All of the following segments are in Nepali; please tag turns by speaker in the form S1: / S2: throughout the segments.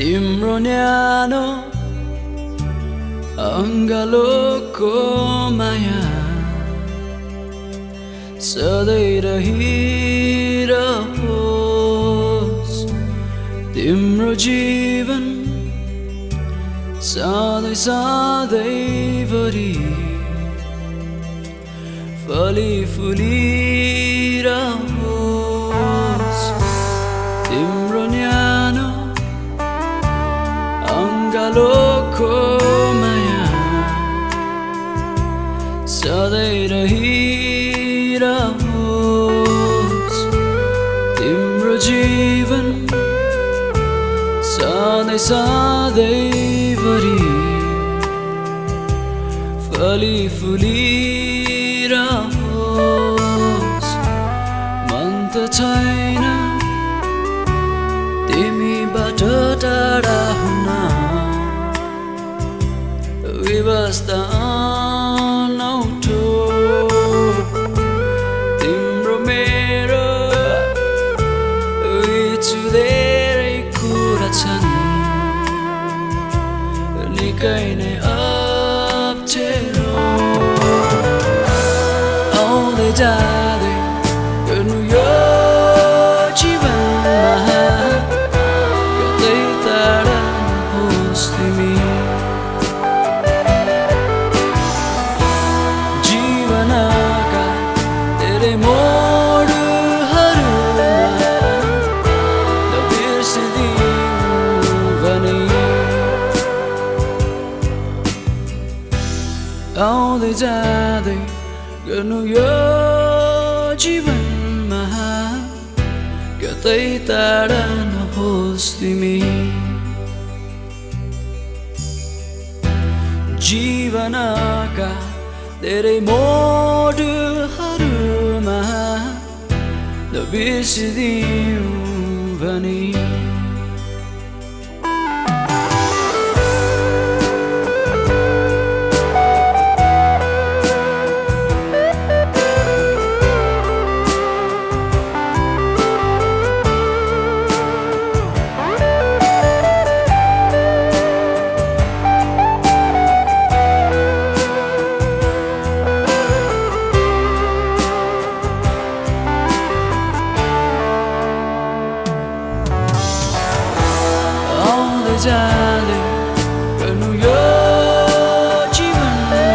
S1: तिम्रो न्यानो अङ्गालोको माया सधैँ रहिरहोस् तिम्रो जीवन सधैँ सधैँभरि फली फुलिरहोस् सधैँ रहिरहोस् तिम्रो जीवन सधैँ सधैँभरि फली फुलिरहोस् मन त छैन तिमीबाट टाढा हुन व्यवस्था cây này ấp to ông thấy ra thì từ New आउँदै जाँदै गर्नु यो जीवनमा कतै टाढा नहोस् तिमी जीवनका धेरै मोडहरूमा बिर्सिदिऊ भने geceli Dönüyor cimime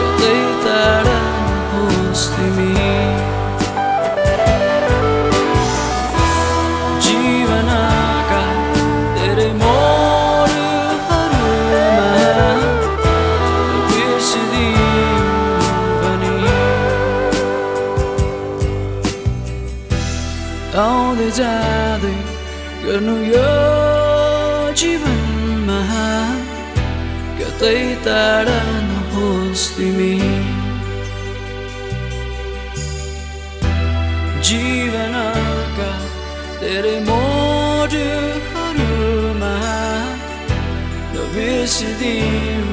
S1: Yollayıdarım pustimi Civanaka Deremoru harıma Birsidim beni Yollayıdarım यो जीवनमा कतै टाढा नहोस् तिमी जीवनका धेरै मोडहरूमा नबिर्सिदिऊ